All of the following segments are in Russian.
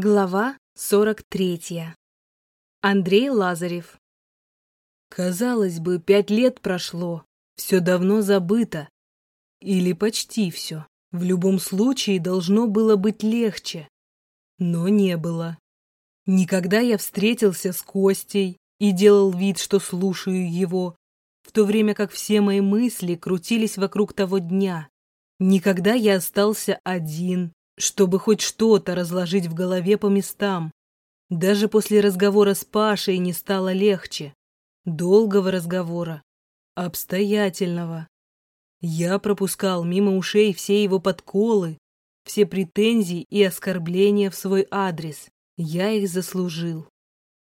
Глава 43. Андрей Лазарев. Казалось бы, пять лет прошло, все давно забыто. Или почти все. В любом случае должно было быть легче. Но не было. Никогда я встретился с Костей и делал вид, что слушаю его, в то время как все мои мысли крутились вокруг того дня. Никогда я остался один, чтобы хоть что-то разложить в голове по местам. Даже после разговора с Пашей не стало легче. Долгого разговора. Обстоятельного. Я пропускал мимо ушей все его подколы, все претензии и оскорбления в свой адрес. Я их заслужил.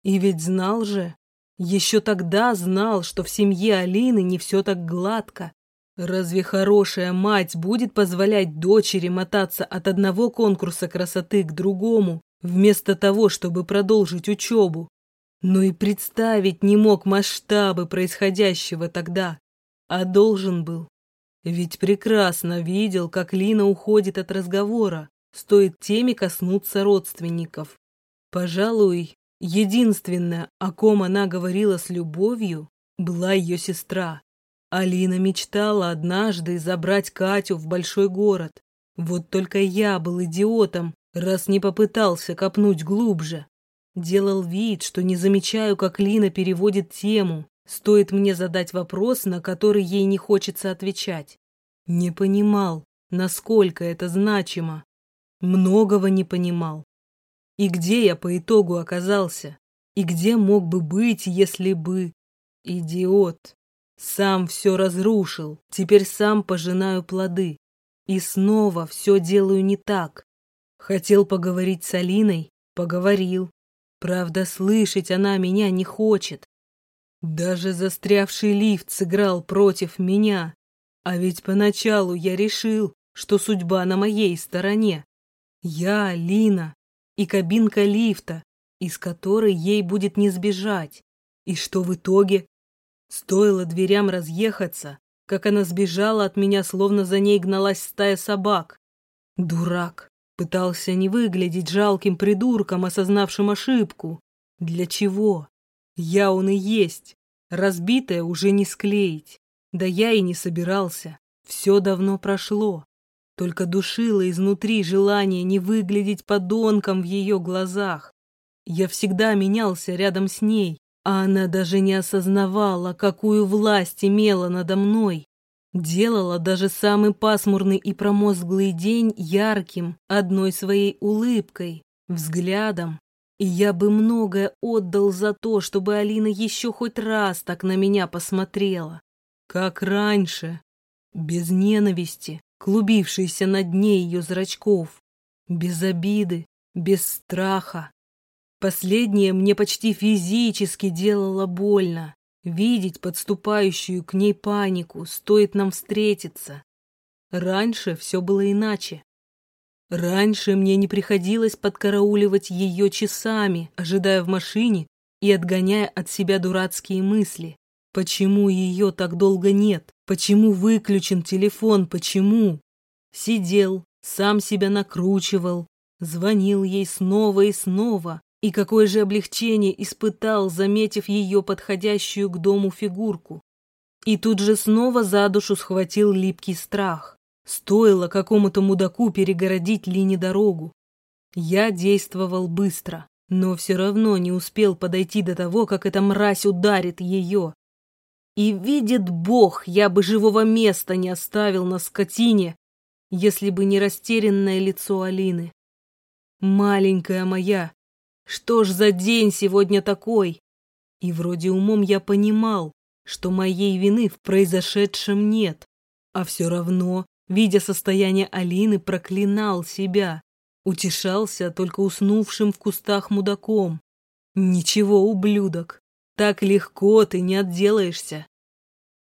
И ведь знал же, еще тогда знал, что в семье Алины не все так гладко, Разве хорошая мать будет позволять дочери мотаться от одного конкурса красоты к другому, вместо того, чтобы продолжить учебу? Но и представить не мог масштабы происходящего тогда, а должен был. Ведь прекрасно видел, как Лина уходит от разговора, стоит теме коснуться родственников. Пожалуй, единственное, о ком она говорила с любовью, была ее сестра. Алина мечтала однажды забрать Катю в большой город. Вот только я был идиотом, раз не попытался копнуть глубже. Делал вид, что не замечаю, как Лина переводит тему. Стоит мне задать вопрос, на который ей не хочется отвечать. Не понимал, насколько это значимо. Многого не понимал. И где я по итогу оказался? И где мог бы быть, если бы... Идиот. Сам все разрушил, теперь сам пожинаю плоды. И снова все делаю не так. Хотел поговорить с Алиной, поговорил. Правда, слышать она меня не хочет. Даже застрявший лифт сыграл против меня. А ведь поначалу я решил, что судьба на моей стороне. Я, Алина и кабинка лифта, из которой ей будет не сбежать. И что в итоге? Стоило дверям разъехаться, как она сбежала от меня, словно за ней гналась стая собак. Дурак. Пытался не выглядеть жалким придурком, осознавшим ошибку. Для чего? Я он и есть. Разбитое уже не склеить. Да я и не собирался. Все давно прошло. Только душило изнутри желание не выглядеть подонком в ее глазах. Я всегда менялся рядом с ней, а она даже не осознавала, какую власть имела надо мной. Делала даже самый пасмурный и промозглый день ярким одной своей улыбкой, взглядом. И я бы многое отдал за то, чтобы Алина еще хоть раз так на меня посмотрела. Как раньше, без ненависти, клубившейся на дне ее зрачков, без обиды, без страха, Последнее мне почти физически делало больно. Видеть подступающую к ней панику, стоит нам встретиться. Раньше все было иначе. Раньше мне не приходилось подкарауливать ее часами, ожидая в машине и отгоняя от себя дурацкие мысли. Почему ее так долго нет? Почему выключен телефон? Почему? Сидел, сам себя накручивал, звонил ей снова и снова, и какое же облегчение испытал, заметив ее подходящую к дому фигурку. И тут же снова за душу схватил липкий страх. Стоило какому-то мудаку перегородить Лине дорогу. Я действовал быстро, но все равно не успел подойти до того, как эта мразь ударит ее. И видит Бог, я бы живого места не оставил на скотине, если бы не растерянное лицо Алины. Маленькая моя, что ж за день сегодня такой? И вроде умом я понимал, что моей вины в произошедшем нет, а все равно, видя состояние Алины, проклинал себя, утешался только уснувшим в кустах мудаком. Ничего, ублюдок, так легко ты не отделаешься.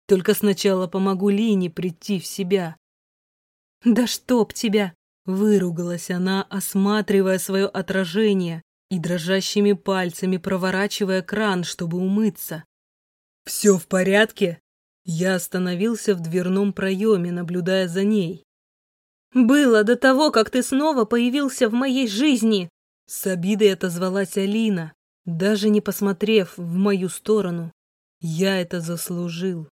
Только сначала помогу Лине прийти в себя. «Да чтоб тебя!» — выругалась она, осматривая свое отражение, и дрожащими пальцами проворачивая кран, чтобы умыться. «Все в порядке?» Я остановился в дверном проеме, наблюдая за ней. «Было до того, как ты снова появился в моей жизни!» С обидой отозвалась Алина, даже не посмотрев в мою сторону. Я это заслужил.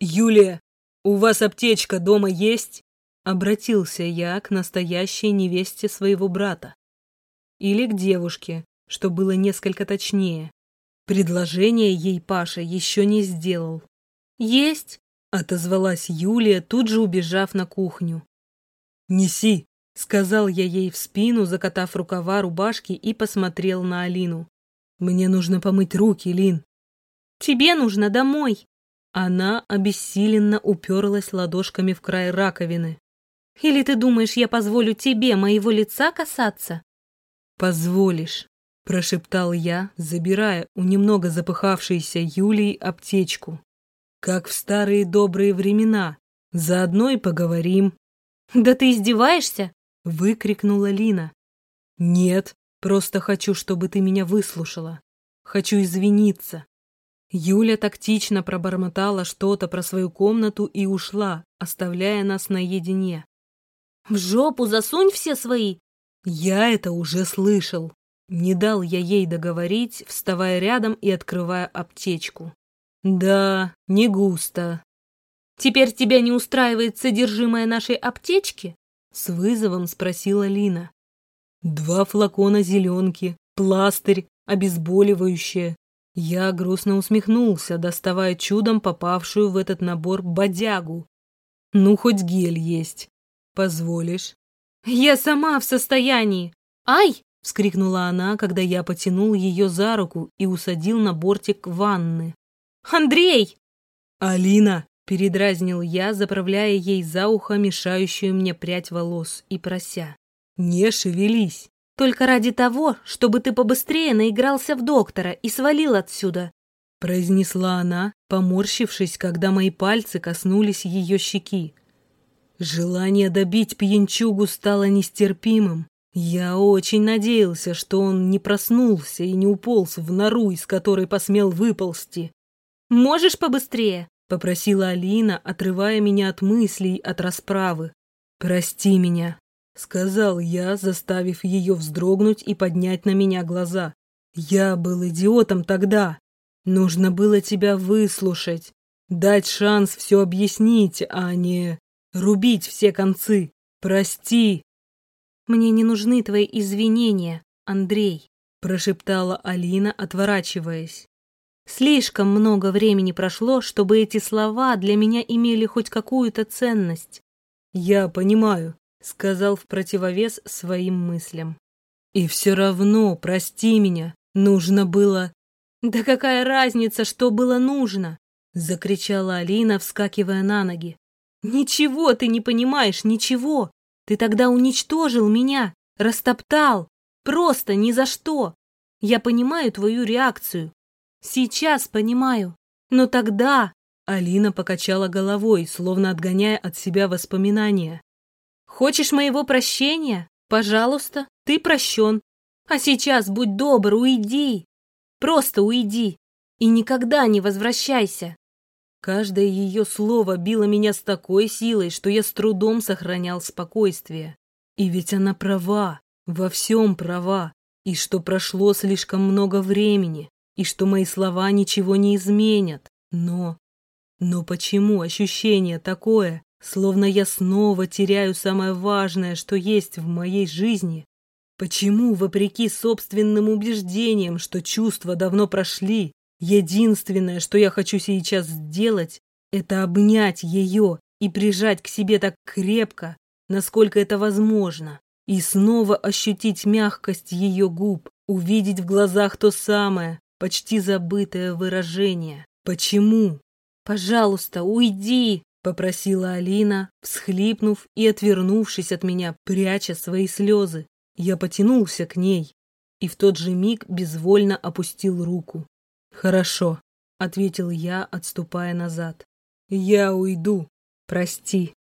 «Юлия, у вас аптечка дома есть?» Обратился я к настоящей невесте своего брата. Или к девушке, что было несколько точнее. Предложение ей Паша еще не сделал. «Есть!» — отозвалась Юлия, тут же убежав на кухню. «Неси!» — сказал я ей в спину, закатав рукава рубашки и посмотрел на Алину. «Мне нужно помыть руки, Лин». «Тебе нужно домой!» Она обессиленно уперлась ладошками в край раковины. Или ты думаешь, я позволю тебе моего лица касаться?» «Позволишь», — прошептал я, забирая у немного запыхавшейся Юлии аптечку. «Как в старые добрые времена. Заодно и поговорим». «Да ты издеваешься?» — выкрикнула Лина. «Нет, просто хочу, чтобы ты меня выслушала. Хочу извиниться». Юля тактично пробормотала что-то про свою комнату и ушла, оставляя нас наедине. В жопу засунь все свои. Я это уже слышал. Не дал я ей договорить, вставая рядом и открывая аптечку. Да, не густо. Теперь тебя не устраивает содержимое нашей аптечки? С вызовом спросила Лина. Два флакона зеленки, пластырь, обезболивающее. Я грустно усмехнулся, доставая чудом попавшую в этот набор бодягу. Ну, хоть гель есть. «Позволишь?» «Я сама в состоянии!» «Ай!» — вскрикнула она, когда я потянул ее за руку и усадил на бортик ванны. «Андрей!» «Алина!» — передразнил я, заправляя ей за ухо мешающую мне прядь волос и прося. «Не шевелись!» «Только ради того, чтобы ты побыстрее наигрался в доктора и свалил отсюда!» произнесла она, поморщившись, когда мои пальцы коснулись ее щеки. Желание добить пьянчугу стало нестерпимым. Я очень надеялся, что он не проснулся и не уполз в нору, из которой посмел выползти. «Можешь побыстрее?» — попросила Алина, отрывая меня от мыслей, от расправы. «Прости меня», — сказал я, заставив ее вздрогнуть и поднять на меня глаза. «Я был идиотом тогда. Нужно было тебя выслушать, дать шанс все объяснить, а не...» Рубить все концы. Прости. Мне не нужны твои извинения, Андрей, прошептала Алина, отворачиваясь. Слишком много времени прошло, чтобы эти слова для меня имели хоть какую-то ценность. Я понимаю, сказал в противовес своим мыслям. И все равно, прости меня, нужно было... Да какая разница, что было нужно? Закричала Алина, вскакивая на ноги. Ничего ты не понимаешь, ничего. Ты тогда уничтожил меня, растоптал. Просто ни за что. Я понимаю твою реакцию. Сейчас понимаю. Но тогда... Алина покачала головой, словно отгоняя от себя воспоминания. Хочешь моего прощения? Пожалуйста, ты прощен. А сейчас будь добр, уйди. Просто уйди. И никогда не возвращайся. Каждое ее слово било меня с такой силой, что я с трудом сохранял спокойствие. И ведь она права, во всем права, и что прошло слишком много времени, и что мои слова ничего не изменят. Но... Но почему ощущение такое, словно я снова теряю самое важное, что есть в моей жизни? Почему, вопреки собственным убеждениям, что чувства давно прошли, Единственное, что я хочу сейчас сделать, это обнять ее и прижать к себе так крепко, насколько это возможно, и снова ощутить мягкость ее губ, увидеть в глазах то самое, почти забытое выражение. Почему? «Пожалуйста, уйди!» — попросила Алина, всхлипнув и отвернувшись от меня, пряча свои слезы. Я потянулся к ней и в тот же миг безвольно опустил руку. «Хорошо», — ответил я, отступая назад. «Я уйду. Прости».